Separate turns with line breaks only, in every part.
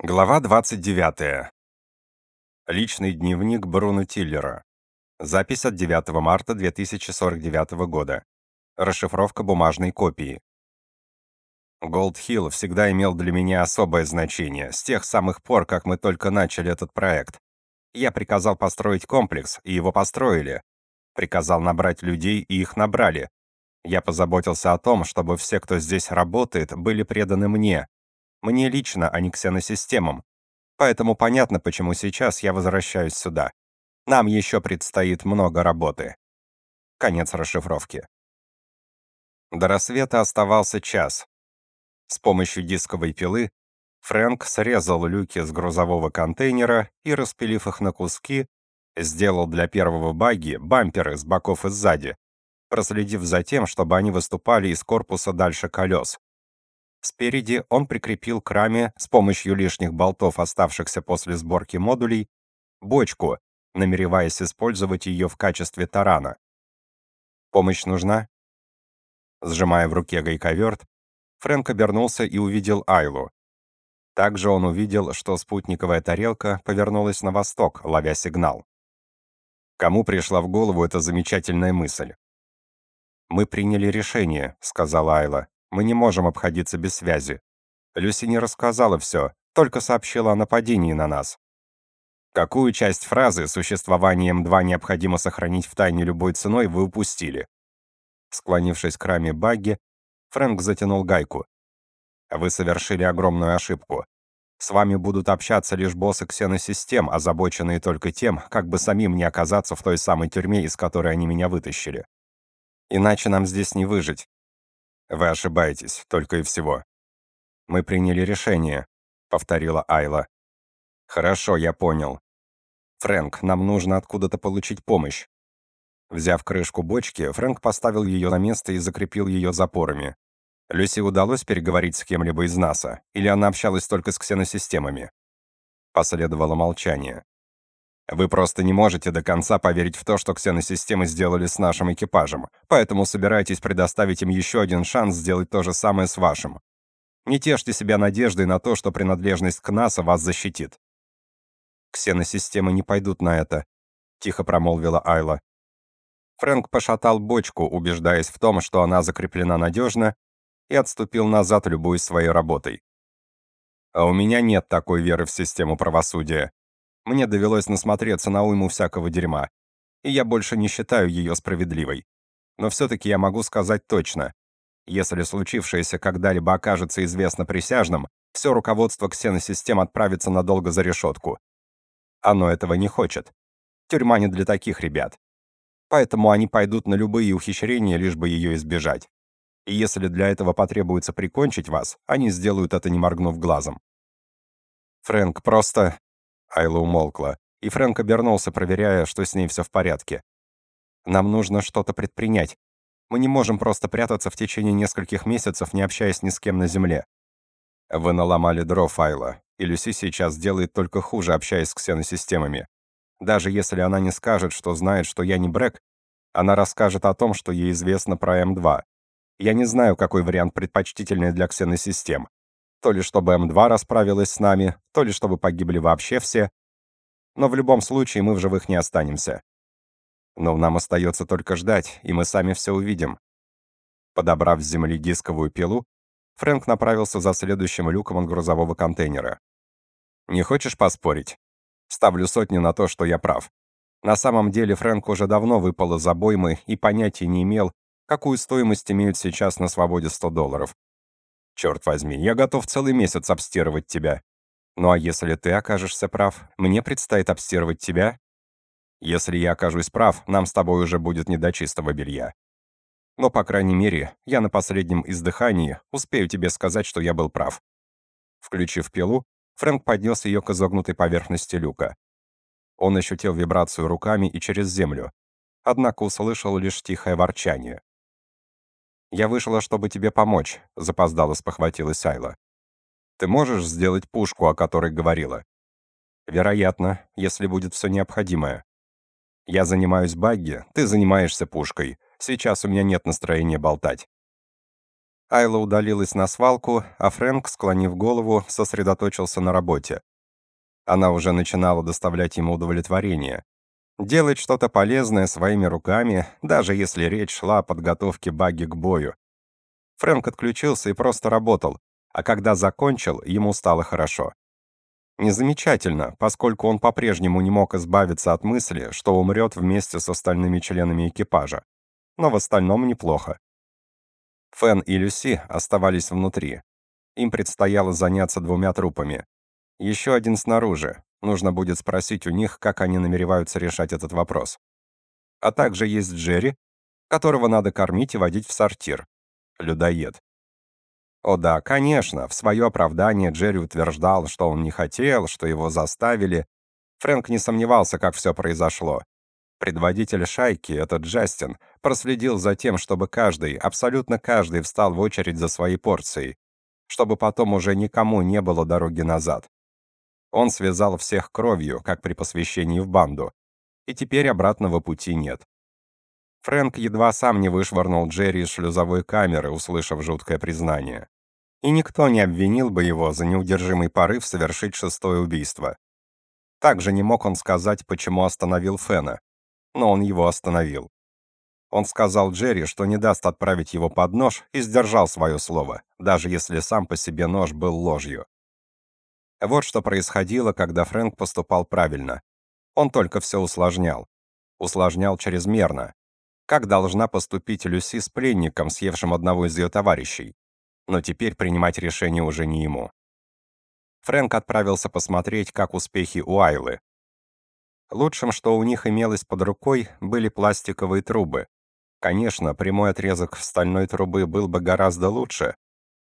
Глава 29. Личный дневник Бруно Тиллера. Запись от 9 марта 2049 года. Расшифровка бумажной копии. Голд-Хилл всегда имел для меня особое значение, с тех самых пор, как мы только начали этот проект. Я приказал построить комплекс, и его построили. Приказал набрать людей, и их набрали. Я позаботился о том, чтобы все, кто здесь работает, были преданы мне, мне лично, а не ксеносистемам. Поэтому понятно, почему сейчас я возвращаюсь сюда. Нам еще предстоит много работы. Конец расшифровки. До рассвета оставался час. С помощью дисковой пилы Фрэнк срезал люки с грузового контейнера и, распилив их на куски, сделал для первого багги бамперы с боков и сзади, проследив за тем, чтобы они выступали из корпуса дальше колес. Спереди он прикрепил к раме с помощью лишних болтов, оставшихся после сборки модулей, бочку, намереваясь использовать ее в качестве тарана. Помощь нужна? Сжимая в руке гайковерт, Фрэнк обернулся и увидел Айлу. Также он увидел, что спутниковая тарелка повернулась на восток, ловя сигнал. Кому пришла в голову эта замечательная мысль? «Мы приняли решение», — сказала Айла. Мы не можем обходиться без связи. Люси не рассказала все, только сообщила о нападении на нас. Какую часть фразы «существование М2 необходимо сохранить в тайне любой ценой» вы упустили? Склонившись к раме багги, Фрэнк затянул гайку. Вы совершили огромную ошибку. С вами будут общаться лишь боссы ксеносистем, озабоченные только тем, как бы самим не оказаться в той самой тюрьме, из которой они меня вытащили. Иначе нам здесь не выжить. Вы ошибаетесь, только и всего. Мы приняли решение, повторила Айла. Хорошо, я понял. Фрэнк, нам нужно откуда-то получить помощь. Взяв крышку бочки, Фрэнк поставил ее на место и закрепил ее запорами. Люси удалось переговорить с кем-либо из НАСА, или она общалась только с ксеносистемами? Последовало молчание. Вы просто не можете до конца поверить в то, что ксеносистемы сделали с нашим экипажем, поэтому собираетесь предоставить им еще один шанс сделать то же самое с вашим. Не тешьте себя надеждой на то, что принадлежность к НАСА вас защитит. Ксеносистемы не пойдут на это, тихо промолвила Айла. Фрэнк пошатал бочку, убеждаясь в том, что она закреплена надежно, и отступил назад, любуясь своей работой. А у меня нет такой веры в систему правосудия. Мне довелось насмотреться на уйму всякого дерьма, и я больше не считаю ее справедливой. Но все-таки я могу сказать точно. Если случившееся когда-либо окажется известно присяжным, все руководство ксеносистем отправится надолго за решетку. Оно этого не хочет. Тюрьма не для таких ребят. Поэтому они пойдут на любые ухищрения, лишь бы ее избежать. И если для этого потребуется прикончить вас, они сделают это не моргнув глазом. Фрэнк, просто Айла умолкла, и Фрэнк обернулся, проверяя, что с ней все в порядке. «Нам нужно что-то предпринять. Мы не можем просто прятаться в течение нескольких месяцев, не общаясь ни с кем на Земле». «Вы наломали дров, Айла, и Люси сейчас делает только хуже, общаясь с ксеносистемами. Даже если она не скажет, что знает, что я не Брэк, она расскажет о том, что ей известно про М2. Я не знаю, какой вариант предпочтительный для ксеносистем. То ли чтобы М2 расправилась с нами, то ли чтобы погибли вообще все. Но в любом случае мы в живых не останемся. Но нам остается только ждать, и мы сами все увидим. Подобрав с земли дисковую пилу, Фрэнк направился за следующим люком от грузового контейнера. «Не хочешь поспорить? Ставлю сотню на то, что я прав». На самом деле Фрэнк уже давно выпал из обоймы и понятия не имел, какую стоимость имеют сейчас на свободе 100 долларов. Черт возьми, я готов целый месяц обстирывать тебя. Ну а если ты окажешься прав, мне предстоит обстирывать тебя? Если я окажусь прав, нам с тобой уже будет не до чистого белья. Но, по крайней мере, я на последнем издыхании успею тебе сказать, что я был прав. Включив пилу, Фрэнк поднес ее к изогнутой поверхности люка. Он ощутил вибрацию руками и через землю, однако услышал лишь тихое ворчание. «Я вышла, чтобы тебе помочь», — запоздало спохватилась Айла. «Ты можешь сделать пушку, о которой говорила?» «Вероятно, если будет все необходимое. Я занимаюсь багги, ты занимаешься пушкой. Сейчас у меня нет настроения болтать». Айла удалилась на свалку, а Фрэнк, склонив голову, сосредоточился на работе. Она уже начинала доставлять ему удовлетворение. Делать что-то полезное своими руками, даже если речь шла о подготовке баги к бою. Фрэнк отключился и просто работал, а когда закончил, ему стало хорошо. Незамечательно, поскольку он по-прежнему не мог избавиться от мысли, что умрет вместе с остальными членами экипажа. Но в остальном неплохо. Фэн и Люси оставались внутри. Им предстояло заняться двумя трупами. Еще один снаружи. Нужно будет спросить у них, как они намереваются решать этот вопрос. А также есть Джерри, которого надо кормить и водить в сортир. Людоед. О да, конечно, в свое оправдание Джерри утверждал, что он не хотел, что его заставили. Фрэнк не сомневался, как все произошло. Предводитель шайки, этот Джастин, проследил за тем, чтобы каждый, абсолютно каждый встал в очередь за своей порцией, чтобы потом уже никому не было дороги назад. Он связал всех кровью, как при посвящении в банду, и теперь обратного пути нет. Фрэнк едва сам не вышвырнул Джерри из шлюзовой камеры, услышав жуткое признание. И никто не обвинил бы его за неудержимый порыв совершить шестое убийство. Также не мог он сказать, почему остановил Фена, но он его остановил. Он сказал Джерри, что не даст отправить его под нож, и сдержал свое слово, даже если сам по себе нож был ложью. Вот что происходило, когда Фрэнк поступал правильно. Он только все усложнял. Усложнял чрезмерно. Как должна поступить Люси с пленником, съевшим одного из ее товарищей? Но теперь принимать решение уже не ему. Фрэнк отправился посмотреть, как успехи у Айлы. Лучшим, что у них имелось под рукой, были пластиковые трубы. Конечно, прямой отрезок стальной трубы был бы гораздо лучше,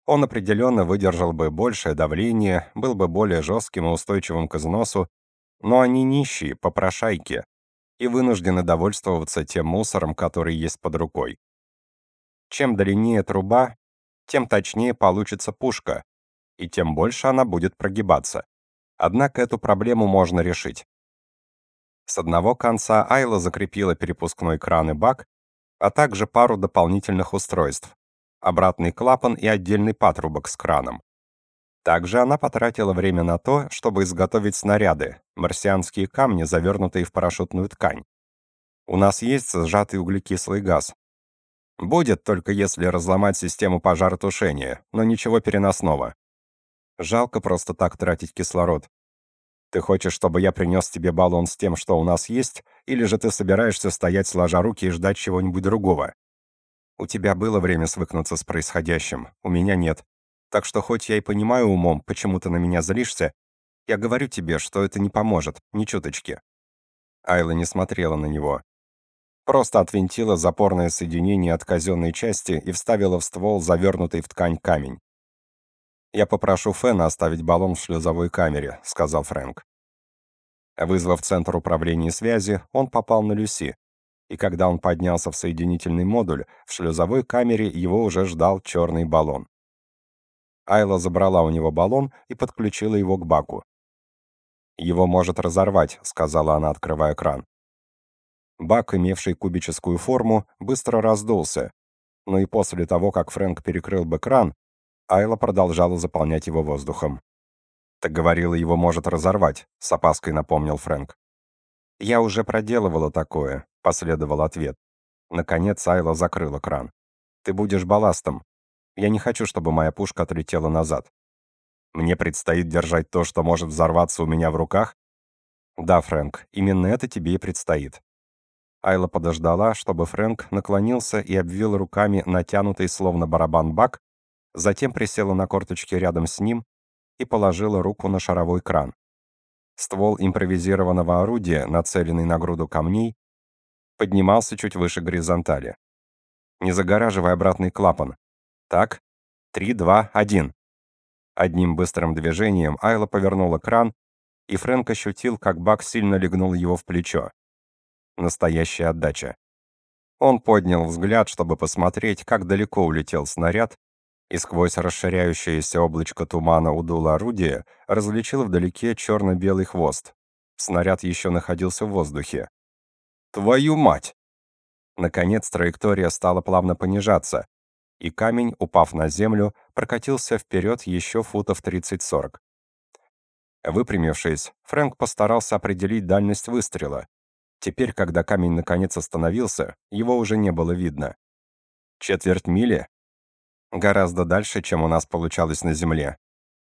он определенно выдержал бы большее давление, был бы более жестким и устойчивым к износу, но они нищие, попрошайки, и вынуждены довольствоваться тем мусором, который есть под рукой. Чем длиннее труба, тем точнее получится пушка, и тем больше она будет прогибаться. Однако эту проблему можно решить. С одного конца Айла закрепила перепускной кран и бак, а также пару дополнительных устройств обратный клапан и отдельный патрубок с краном. Также она потратила время на то, чтобы изготовить снаряды, марсианские камни, завернутые в парашютную ткань. У нас есть сжатый углекислый газ. Будет только если разломать систему пожаротушения, но ничего переносного. Жалко просто так тратить кислород. Ты хочешь, чтобы я принес тебе баллон с тем, что у нас есть, или же ты собираешься стоять сложа руки и ждать чего-нибудь другого? У тебя было время свыкнуться с происходящим, у меня нет. Так что хоть я и понимаю умом, почему ты на меня злишься, я говорю тебе, что это не поможет, ни чуточки». Айла не смотрела на него. Просто отвинтила запорное соединение от казенной части и вставила в ствол завернутый в ткань камень. «Я попрошу Фэна оставить баллон в шлюзовой камере», — сказал Фрэнк. Вызвав центр управления связи, он попал на Люси, и когда он поднялся в соединительный модуль, в шлюзовой камере его уже ждал черный баллон. Айла забрала у него баллон и подключила его к баку. «Его может разорвать», — сказала она, открывая кран. Бак, имевший кубическую форму, быстро раздулся, но и после того, как Фрэнк перекрыл бы кран, Айла продолжала заполнять его воздухом. «Так говорила, его может разорвать», — с опаской напомнил Фрэнк. «Я уже проделывала такое последовал ответ. Наконец Айла закрыла кран. Ты будешь балластом. Я не хочу, чтобы моя пушка отлетела назад. Мне предстоит держать то, что может взорваться у меня в руках? Да, Фрэнк, именно это тебе и предстоит. Айла подождала, чтобы Фрэнк наклонился и обвил руками натянутый словно барабан бак, затем присела на корточки рядом с ним и положила руку на шаровой кран. Ствол импровизированного орудия, нацеленный на груду камней, поднимался чуть выше горизонтали. Не загораживай обратный клапан. Так, три, два, один. Одним быстрым движением Айла повернула кран, и Фрэнк ощутил, как Бак сильно легнул его в плечо. Настоящая отдача. Он поднял взгляд, чтобы посмотреть, как далеко улетел снаряд, и сквозь расширяющееся облачко тумана у дула орудия различил вдалеке черно-белый хвост. Снаряд еще находился в воздухе. Твою мать! Наконец траектория стала плавно понижаться, и камень, упав на землю, прокатился вперед еще футов 30-40. Выпрямившись, Фрэнк постарался определить дальность выстрела. Теперь, когда камень наконец остановился, его уже не было видно. Четверть мили? Гораздо дальше, чем у нас получалось на Земле.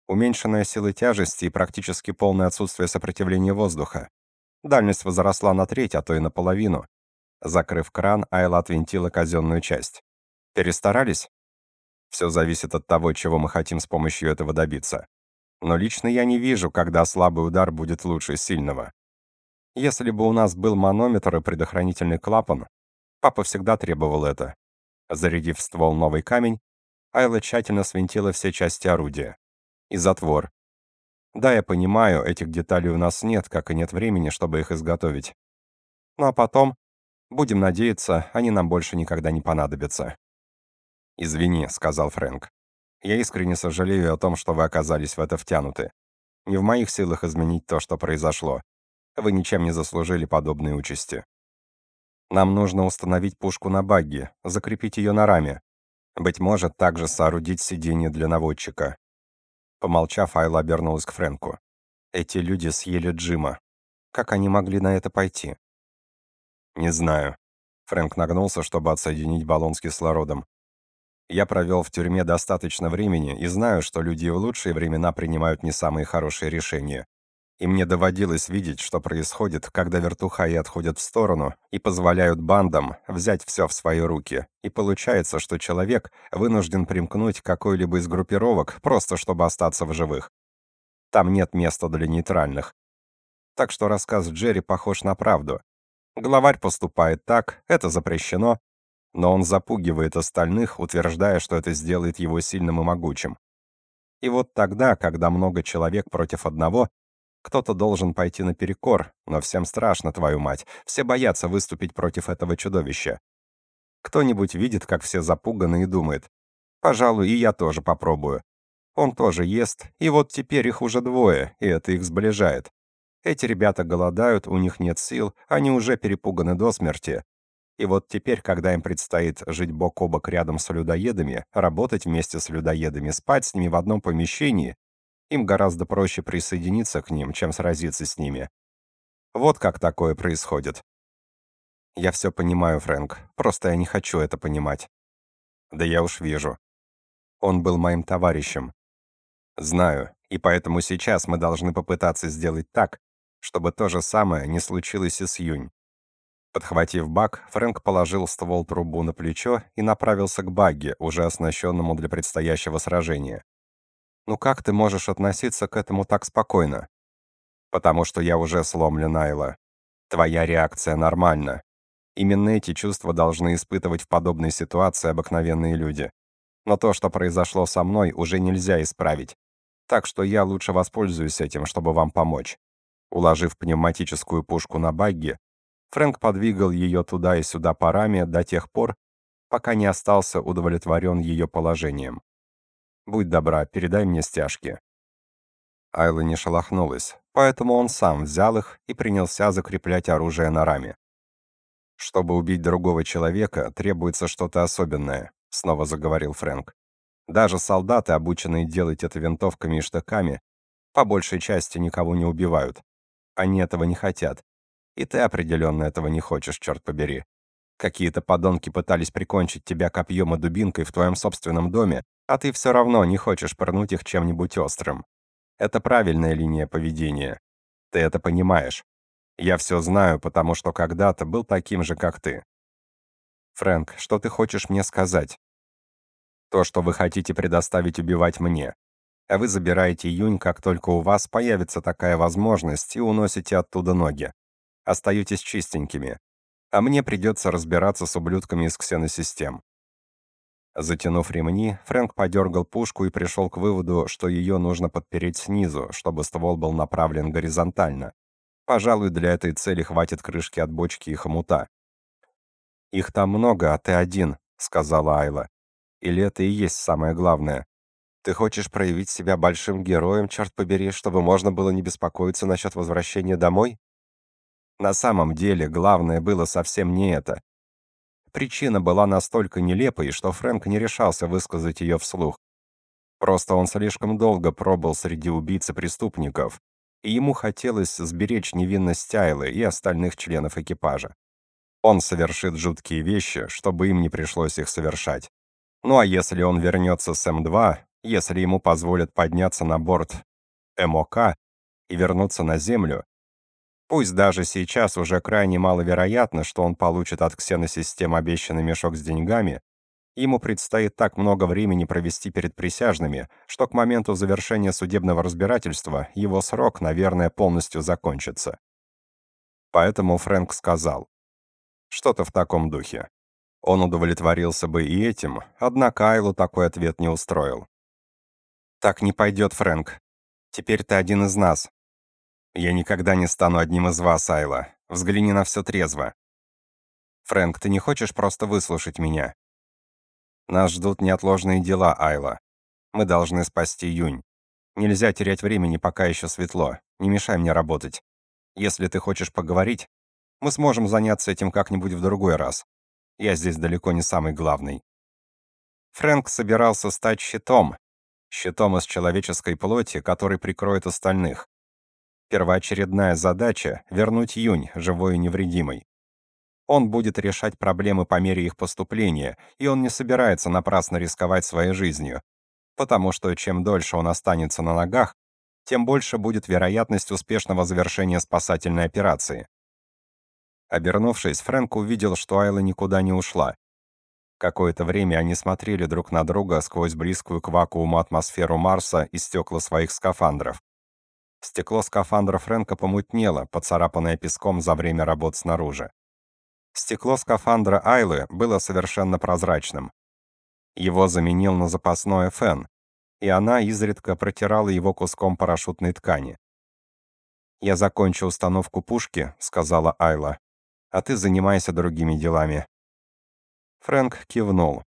Уменьшенная сила тяжести и практически полное отсутствие сопротивления воздуха. Дальность возросла на треть, а то и наполовину. Закрыв кран, Айла отвинтила казенную часть. Перестарались? Все зависит от того, чего мы хотим с помощью этого добиться. Но лично я не вижу, когда слабый удар будет лучше сильного. Если бы у нас был манометр и предохранительный клапан, папа всегда требовал это. Зарядив ствол новый камень, Айла тщательно свинтила все части орудия. И затвор. Да, я понимаю, этих деталей у нас нет, как и нет времени, чтобы их изготовить. Ну а потом, будем надеяться, они нам больше никогда не понадобятся. «Извини», — сказал Фрэнк. «Я искренне сожалею о том, что вы оказались в это втянуты. Не в моих силах изменить то, что произошло. Вы ничем не заслужили подобной участи. Нам нужно установить пушку на багги, закрепить ее на раме. Быть может, также соорудить сиденье для наводчика. Помолчав, Айла обернулась к Фрэнку. Эти люди съели Джима. Как они могли на это пойти? Не знаю. Фрэнк нагнулся, чтобы отсоединить баллон с кислородом. Я провел в тюрьме достаточно времени и знаю, что люди в лучшие времена принимают не самые хорошие решения и мне доводилось видеть, что происходит, когда вертухаи отходят в сторону и позволяют бандам взять все в свои руки. И получается, что человек вынужден примкнуть к какой-либо из группировок, просто чтобы остаться в живых. Там нет места для нейтральных. Так что рассказ Джерри похож на правду. Главарь поступает так, это запрещено, но он запугивает остальных, утверждая, что это сделает его сильным и могучим. И вот тогда, когда много человек против одного, кто-то должен пойти наперекор, но всем страшно, твою мать. Все боятся выступить против этого чудовища. Кто-нибудь видит, как все запуганы и думает, пожалуй, и я тоже попробую. Он тоже ест, и вот теперь их уже двое, и это их сближает. Эти ребята голодают, у них нет сил, они уже перепуганы до смерти. И вот теперь, когда им предстоит жить бок о бок рядом с людоедами, работать вместе с людоедами, спать с ними в одном помещении, им гораздо проще присоединиться к ним, чем сразиться с ними. Вот как такое происходит. Я все понимаю, Фрэнк, просто я не хочу это понимать. Да я уж вижу. Он был моим товарищем. Знаю, и поэтому сейчас мы должны попытаться сделать так, чтобы то же самое не случилось и с Юнь. Подхватив бак, Фрэнк положил ствол трубу на плечо и направился к багге, уже оснащенному для предстоящего сражения. Ну как ты можешь относиться к этому так спокойно? Потому что я уже сломлен, Айла. Твоя реакция нормальна. Именно эти чувства должны испытывать в подобной ситуации обыкновенные люди. Но то, что произошло со мной, уже нельзя исправить. Так что я лучше воспользуюсь этим, чтобы вам помочь. Уложив пневматическую пушку на багги, Фрэнк подвигал ее туда и сюда по раме до тех пор, пока не остался удовлетворен ее положением. Будь добра, передай мне стяжки». Айла не шелохнулась, поэтому он сам взял их и принялся закреплять оружие на раме. «Чтобы убить другого человека, требуется что-то особенное», — снова заговорил Фрэнк. «Даже солдаты, обученные делать это винтовками и штыками, по большей части никого не убивают. Они этого не хотят. И ты определенно этого не хочешь, черт побери. Какие-то подонки пытались прикончить тебя копьем и дубинкой в твоем собственном доме, а ты все равно не хочешь пырнуть их чем-нибудь острым. Это правильная линия поведения. Ты это понимаешь. Я все знаю, потому что когда-то был таким же, как ты. Фрэнк, что ты хочешь мне сказать? То, что вы хотите предоставить убивать мне. А вы забираете июнь, как только у вас появится такая возможность, и уносите оттуда ноги. Остаетесь чистенькими. А мне придется разбираться с ублюдками из ксеносистем. Затянув ремни, Фрэнк подергал пушку и пришел к выводу, что ее нужно подпереть снизу, чтобы ствол был направлен горизонтально. Пожалуй, для этой цели хватит крышки от бочки и хомута. «Их там много, а ты один», — сказала Айла. «Или это и есть самое главное? Ты хочешь проявить себя большим героем, черт побери, чтобы можно было не беспокоиться насчет возвращения домой?» На самом деле, главное было совсем не это. Причина была настолько нелепой, что Фрэнк не решался высказать ее вслух. Просто он слишком долго пробыл среди убийц и преступников, и ему хотелось сберечь невинность Айлы и остальных членов экипажа. Он совершит жуткие вещи, чтобы им не пришлось их совершать. Ну а если он вернется с М2, если ему позволят подняться на борт МОК и вернуться на Землю, пусть даже сейчас уже крайне маловероятно, что он получит от ксеносистем обещанный мешок с деньгами, ему предстоит так много времени провести перед присяжными, что к моменту завершения судебного разбирательства его срок, наверное, полностью закончится. Поэтому Фрэнк сказал, что-то в таком духе. Он удовлетворился бы и этим, однако Айлу такой ответ не устроил. «Так не пойдет, Фрэнк. Теперь ты один из нас. Я никогда не стану одним из вас, Айла. Взгляни на все трезво. Фрэнк, ты не хочешь просто выслушать меня? Нас ждут неотложные дела, Айла. Мы должны спасти Юнь. Нельзя терять времени, пока еще светло. Не мешай мне работать. Если ты хочешь поговорить, мы сможем заняться этим как-нибудь в другой раз. Я здесь далеко не самый главный. Фрэнк собирался стать щитом, щитом из человеческой плоти, который прикроет остальных. Первоочередная задача — вернуть Юнь, живой и невредимой. Он будет решать проблемы по мере их поступления, и он не собирается напрасно рисковать своей жизнью, потому что чем дольше он останется на ногах, тем больше будет вероятность успешного завершения спасательной операции. Обернувшись, Фрэнк увидел, что Айла никуда не ушла. Какое-то время они смотрели друг на друга сквозь близкую к вакууму атмосферу Марса и стекла своих скафандров. Стекло скафандра Фрэнка помутнело, поцарапанное песком за время работ снаружи. Стекло скафандра Айлы было совершенно прозрачным. Его заменил на запасное фен, и она изредка протирала его куском парашютной ткани. «Я закончу установку пушки», — сказала Айла а ты занимайся другими делами». Фрэнк кивнул.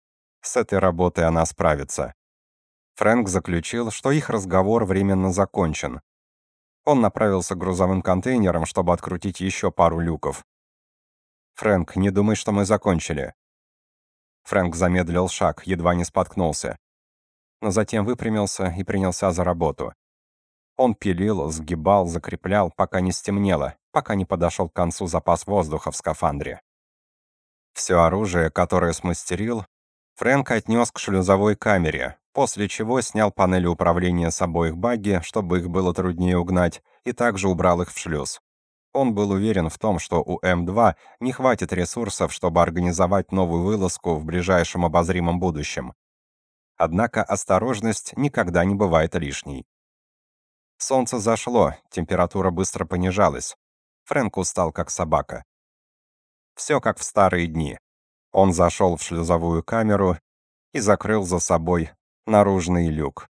С этой работой она справится. Фрэнк заключил, что их разговор временно закончен. Он направился к грузовым контейнерам, чтобы открутить еще пару люков. «Фрэнк, не думай, что мы закончили». Фрэнк замедлил шаг, едва не споткнулся. Но затем выпрямился и принялся за работу. Он пилил, сгибал, закреплял, пока не стемнело, пока не подошел к концу запас воздуха в скафандре. Все оружие, которое смастерил, Фрэнк отнес к шлюзовой камере, после чего снял панели управления с обоих багги, чтобы их было труднее угнать, и также убрал их в шлюз. Он был уверен в том, что у М2 не хватит ресурсов, чтобы организовать новую вылазку в ближайшем обозримом будущем. Однако осторожность никогда не бывает лишней. Солнце зашло, температура быстро понижалась. Фрэнк устал, как собака. Все как в старые дни. Он зашел в шлюзовую камеру и закрыл за собой наружный люк.